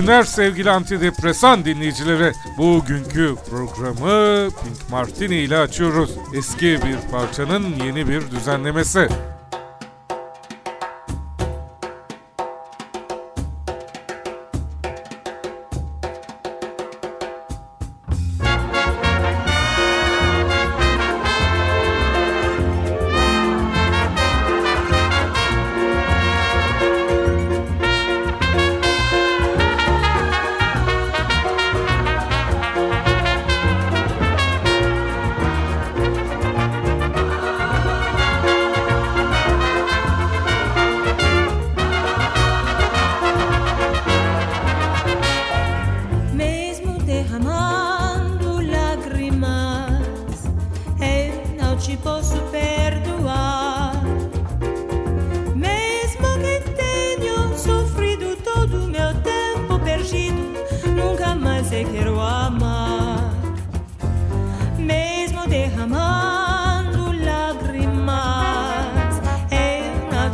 günler sevgili antidepresan dinleyicileri. Bugünkü programı Pink Martini ile açıyoruz. Eski bir parçanın yeni bir düzenlemesi.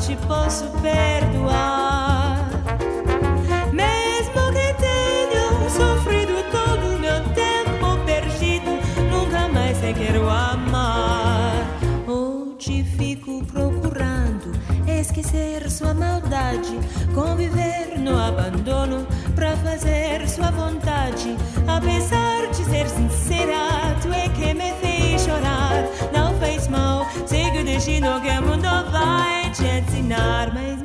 te posso perdoar. Mesmo que tenha sofrido todo o meu tempo perdido, nunca mais te quero amar. Hoje fico procurando esquecer sua maldade, conviver no abandono pra fazer sua vontade. Apesar de ser sincera, tu é que me fez chorar. Não fez mal, sigo o destino que o mundo vai. chance in armies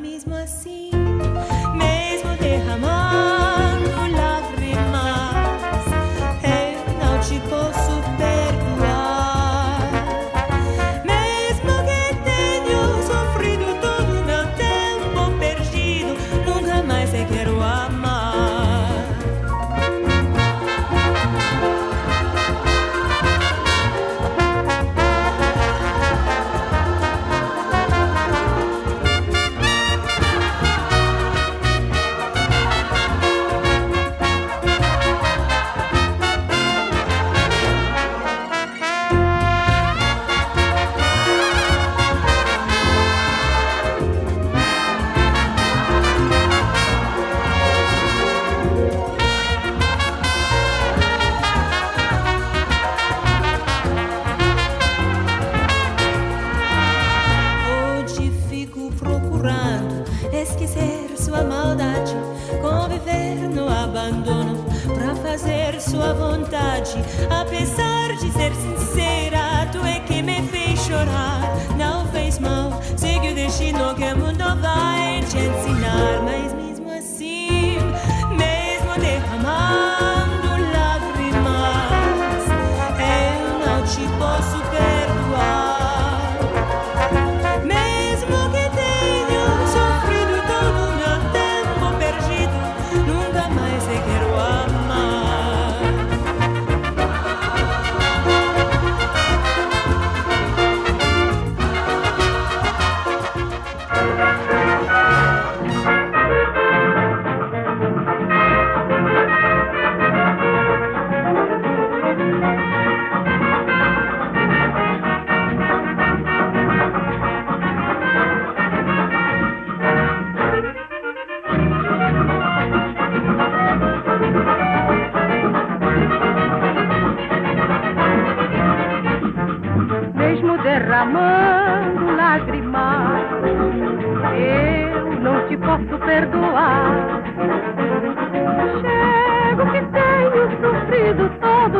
falso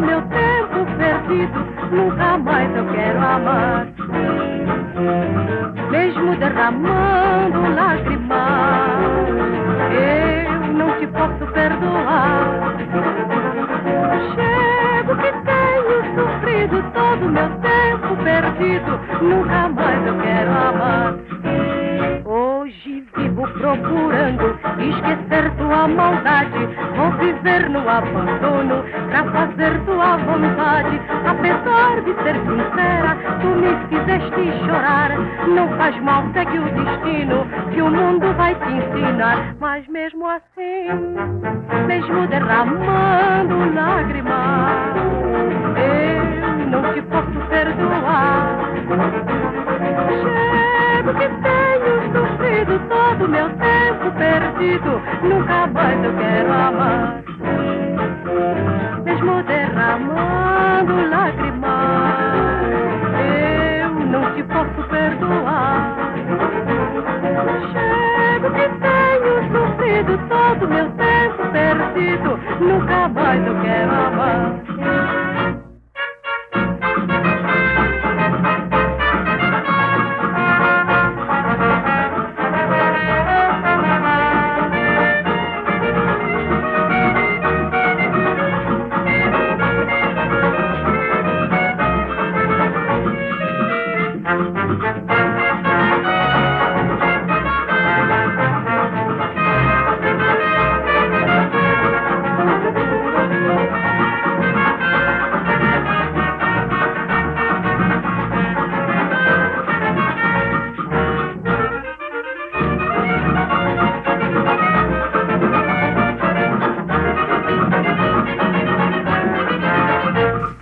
todo meu tempo perdido, nunca mais eu quero amar. Mesmo derramando lágrimas, eu não te posso perdoar. Chego que tenho sofrido todo meu tempo perdido, nunca mais eu quero amar. Hoje vivo procurando esquecer tua maldade. Vou viver no abandono pra fazer tua vontade. Apesar de ser sincera, tu me fizeste chorar. Não faz mal, segue o destino que o mundo vai te ensinar. Mas mesmo assim, mesmo derramando lágrimas, eu não te posso perdoar. Chego que todo meu tempo perdido, nunca mais eu quero amar.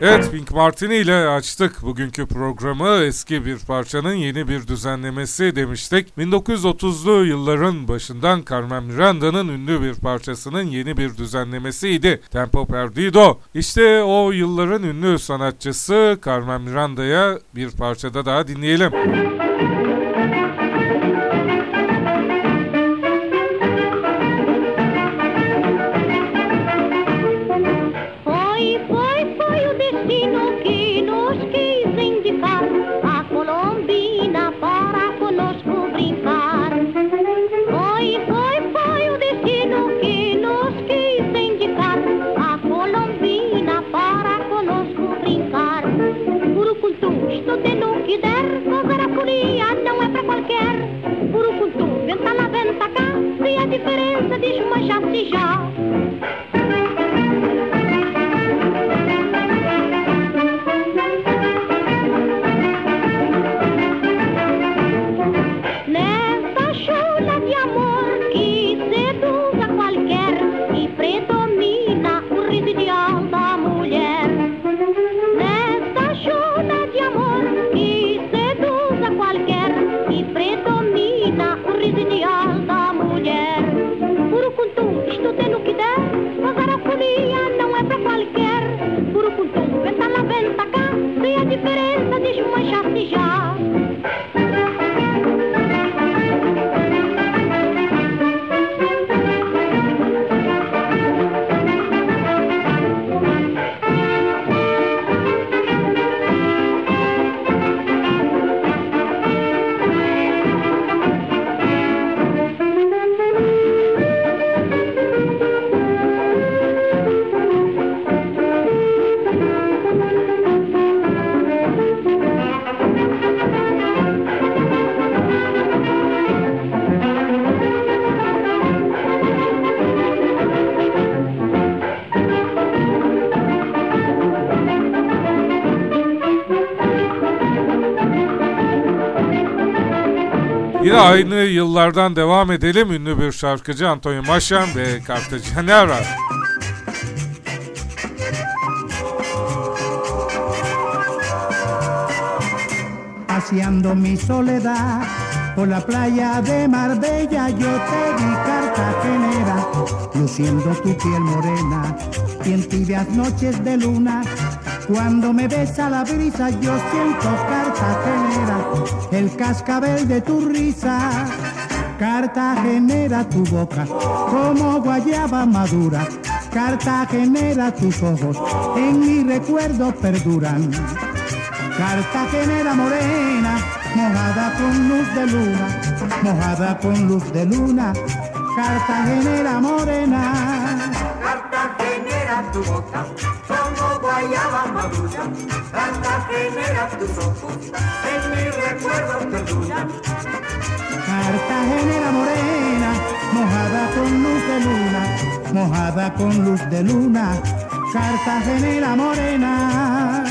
Evet Pink Martini ile açtık bugünkü programı. Eski bir parçanın yeni bir düzenlemesi demiştik. 1930'lu yılların başından Carmen Miranda'nın ünlü bir parçasının yeni bir düzenlemesiydi. Tempo Perdido. İşte o yılların ünlü sanatçısı Carmen Miranda'ya bir parçada daha dinleyelim. Foi, diferença, desmancha-se aynı yıllardan devam edelim. Ünlü bir şarkıcı Antonio Maşan ve Cartagenera. paseando mi soledad por la playa de Marbella yo te vi cartagenera luciendo tu piel morena y en tibias noches de luna cuando me besa la brisa yo siento cartagenera el cascabel de tu risa. Cartagenera tu boca como guayaba madura. Cartagenera tus ojos en mi recuerdo perduran. Cartagenera morena, mojada con luz de luna, mojada con luz de luna, Cartagenera morena. Cartagenera tu boca, como guayaba madura. Cartagenera Cartagena tus ojos en mi recuerdo perduran. Cartagenera morena, mojada con luz de luna, mojada con luz de luna, Cartagenera morena.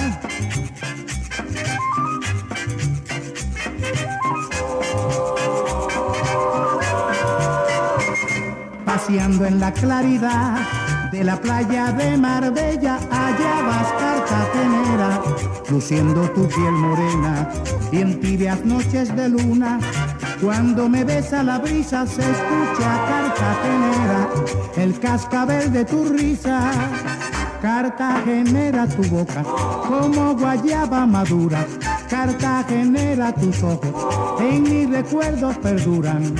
Paseando en la claridad de la playa de Marbella, allá vas Cartagenera, luciendo tu piel morena y en tibias noches de luna. Cuando me besa la brisa se escucha Cartagenera, el cascabel de tu risa. Cartagenera tu boca, como guayaba madura. Cartagenera tus ojos, en mis recuerdos perduran.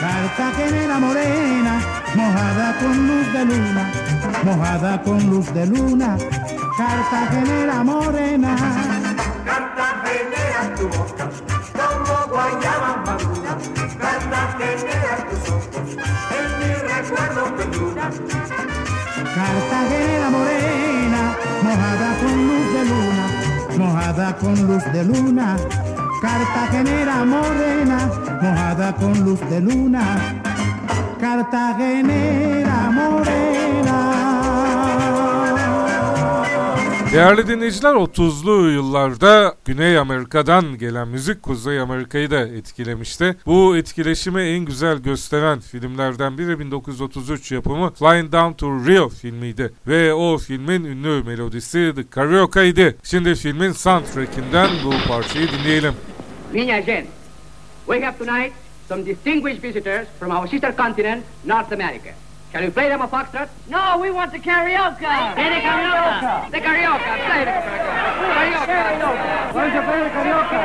Cartagenera morena, mojada con luz de luna, mojada con luz de luna, Cartagenera morena. Cartagenera tu boca, como guayaba madura. Cartagenera tus ojos en mi recuerdo perduran. Cartagenera morena, mojada con luz de luna, mojada con luz de luna, Cartagenera morena, mojada con luz de luna, Cartagenera morena. Değerli dinleyiciler 30'lu yıllarda Güney Amerika'dan gelen müzik Kuzey Amerika'yı da etkilemişti. Bu etkileşimi en güzel gösteren filmlerden biri 1933 yapımı Flying Down to Rio filmiydi. Ve o filmin ünlü melodisi The Karaoke'ydi. Şimdi filmin soundtrackinden bu parçayı dinleyelim. Niña Jen, we have tonight some distinguished visitors from our sister continent, North America. Shall we play them a foxtrot? No, we want the carioca. Play the carioca. The carioca. Play the carioca. Carioca. Why don't you play the carioca?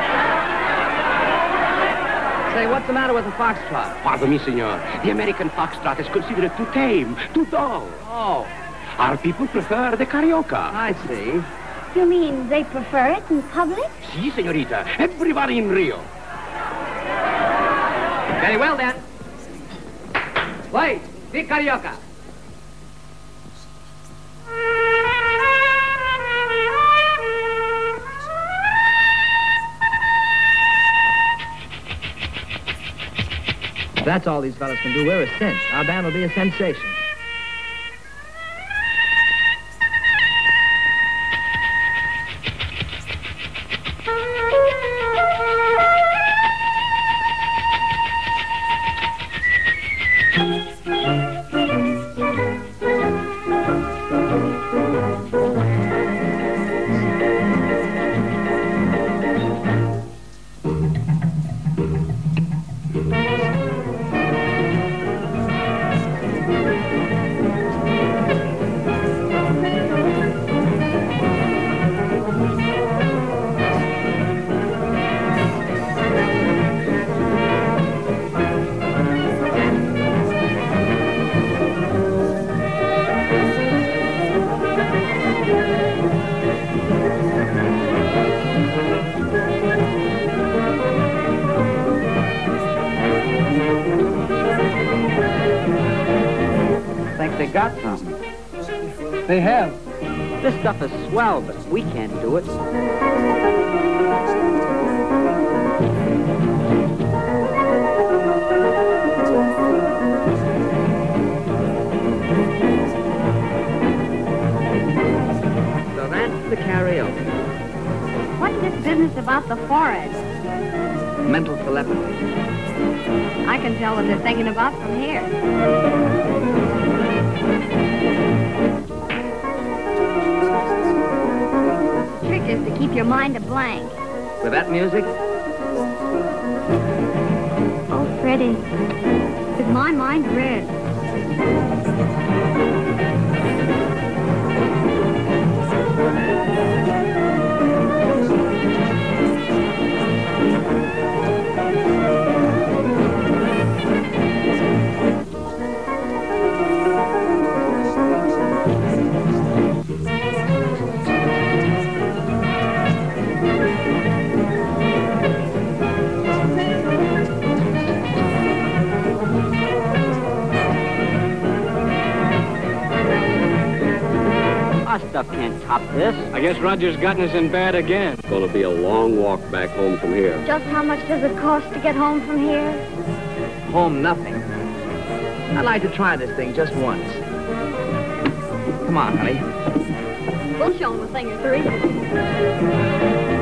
Say, what's the matter with the foxtrot? Pardon me, senor. The American foxtrot is considered too tame, too dull. Oh. Our people prefer the carioca. I see. You mean they prefer it in public? Si, senorita. Everybody in Rio. Very well, then. Play the carioca. That's all these fellas can do. We're a cinch. Our band will be a sensation. They have. This stuff is swell, but we can't do it. So that's the carioca. What's this business about the forehead? Mental telepathy. I can tell what they're thinking about from here. Is to keep your mind a blank. With that music, Oh, Freddie, is my mind red? Stuff can't top this. I guess Roger's gotten us in bad again. It's gonna be a long walk back home from here. Just how much does it cost to get home from here? Home nothing. I'd like to try this thing just once. Come on, honey. We'll show him a thing or three.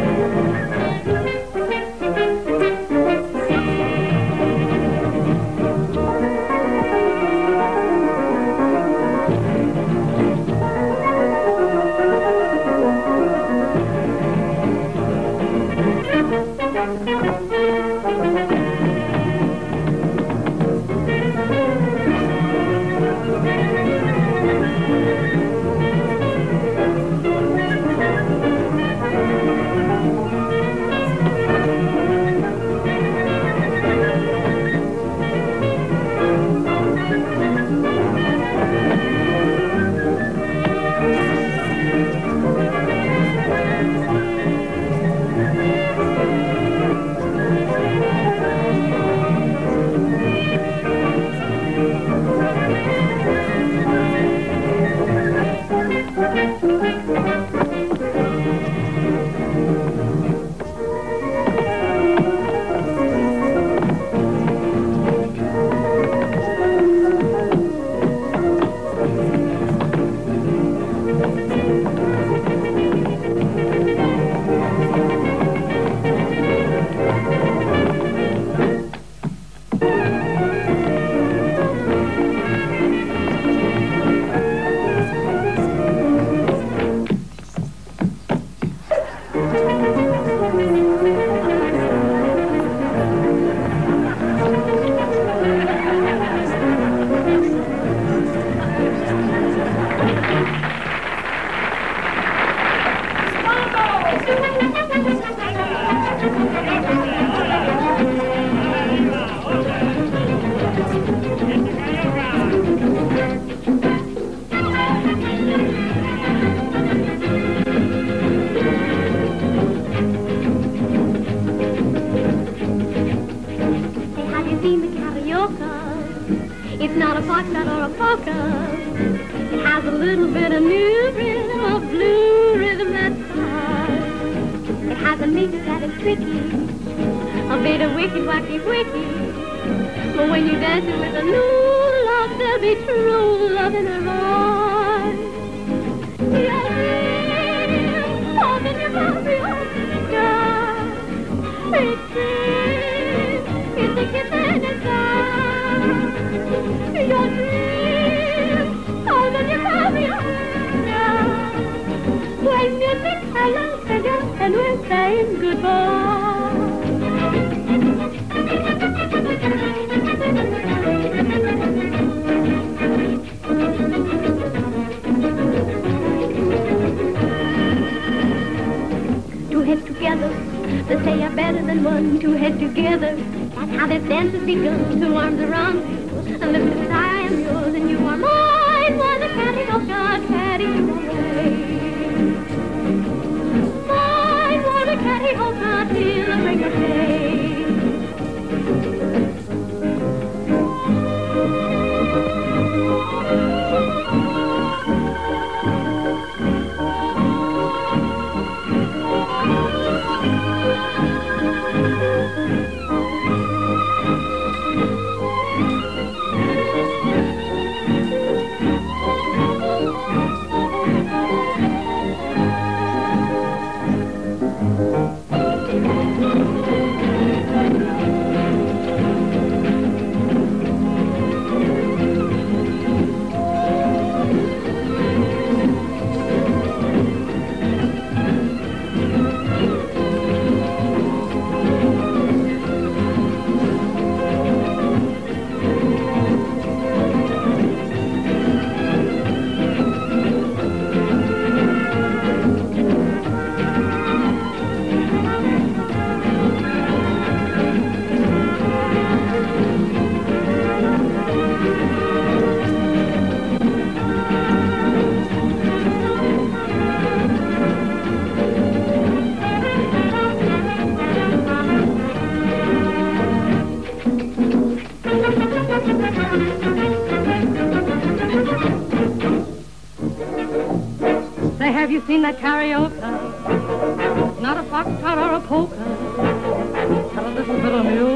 A foxtrot or a polka. It has a little bit of new rhythm, a blue rhythm that's hard. It has a meter that is tricky, a bit of wicked wacky wicky. But when you dance it with a new love, there'll be true love in her. Yeah, oh, then you're happy, oh, yeah. It's it's they say are better than one. Two heads together, that's how this dance has begun. Two arms around and little bit I am yours and you are mine why the counting of God carried away. Mine why the counting of God till the break of day. Seen that carioca? Not a foxtrot or a polka. But a little bit of new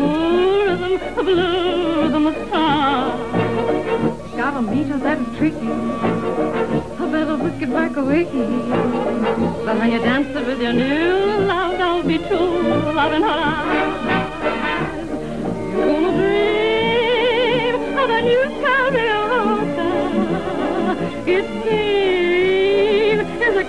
rhythm, a blues on the star. Got a meter that is tricky, a bit of wicked back away. But when you dance it with your new love, don't be too loving her eyes. You're gonna dream of a new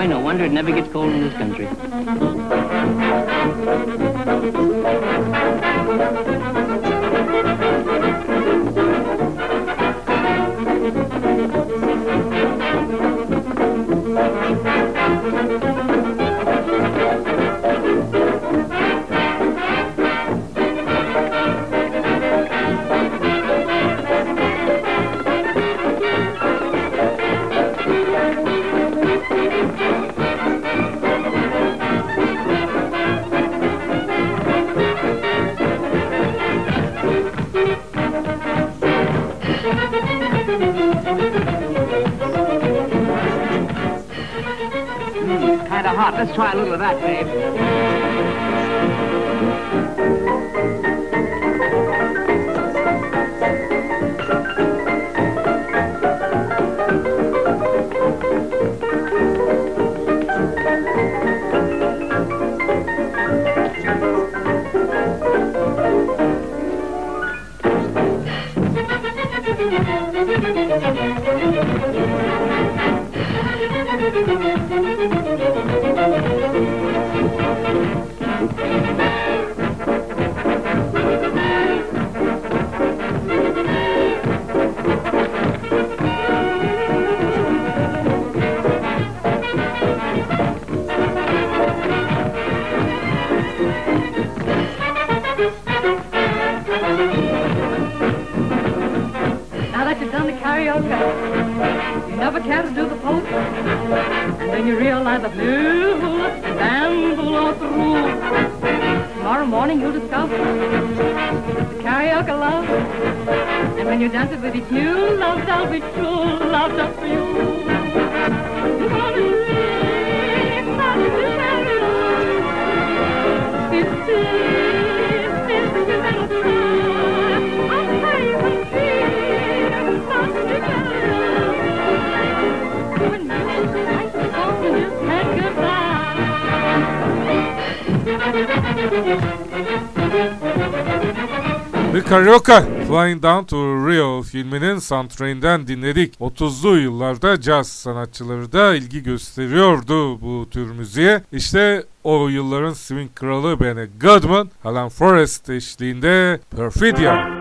Boy, no wonder it never gets cold in this country. Love. And when you dance it with each new love, there'll be true love just for you. It. I'll tell you the Karaoke Flying Down to Rio filminin soundtrack'inden dinledik. 30'lu yıllarda caz sanatçıları da ilgi gösteriyordu bu tür müziğe. İşte o yılların swing kralı Benny Goodman, Alan Forrest eşliğinde Perfidia.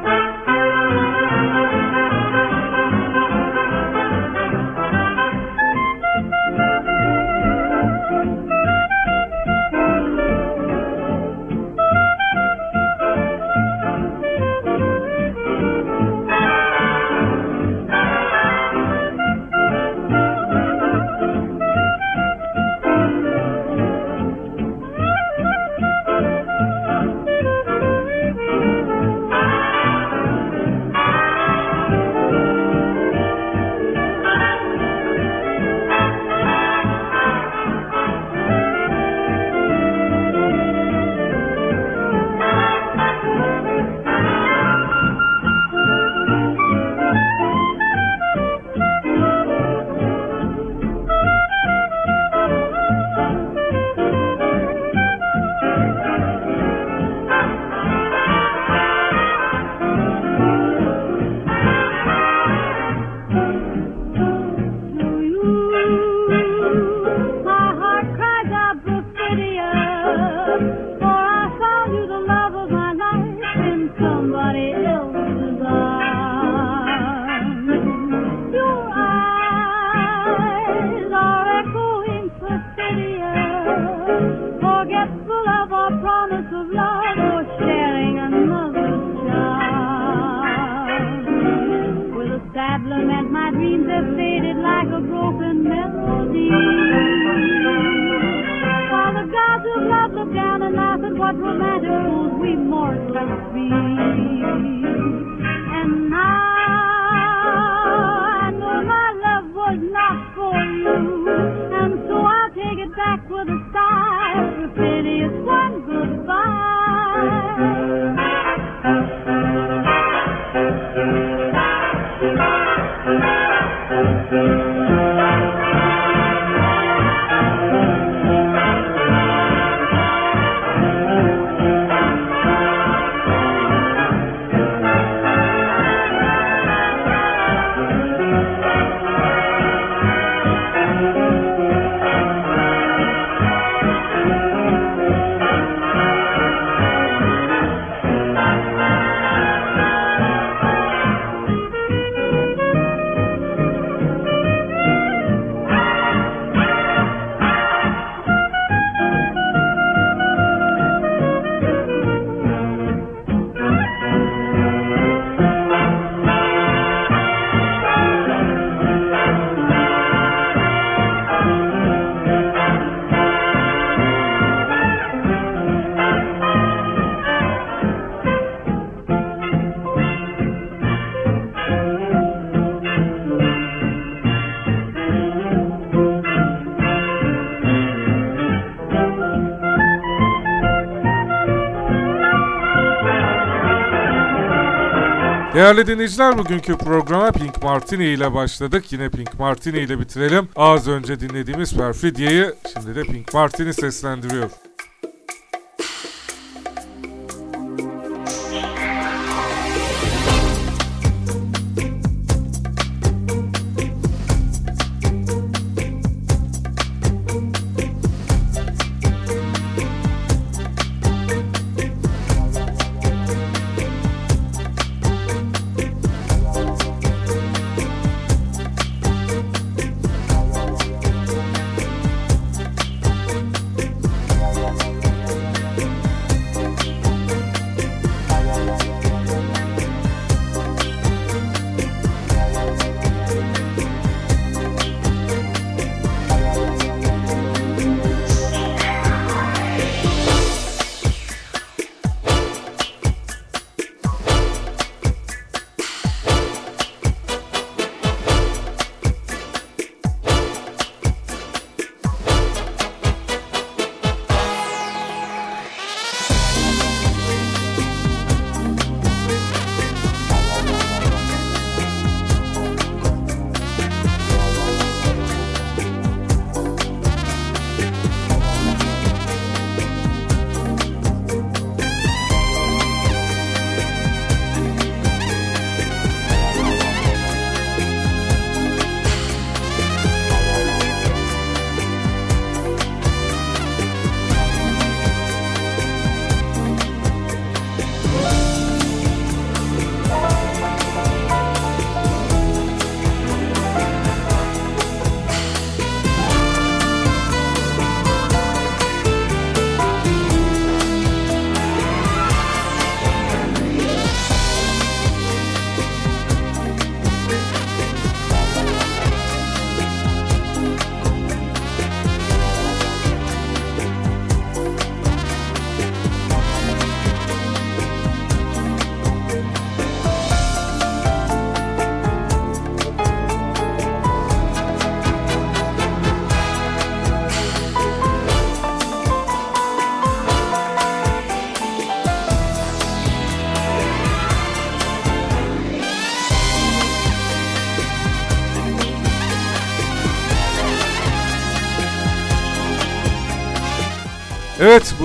Thank you. Be. Değerli dinleyiciler bugünkü programa Pink Martini ile başladık. Yine Pink Martini ile bitirelim. Az önce dinlediğimiz Perfidia'yı şimdi de Pink Martini seslendiriyor.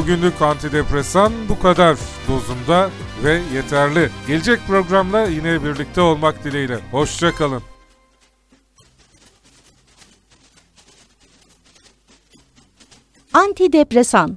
Bugünlük antidepresan bu kadar dozunda ve yeterli. Gelecek programla yine birlikte olmak dileğiyle. Hoşçakalın. Antidepresan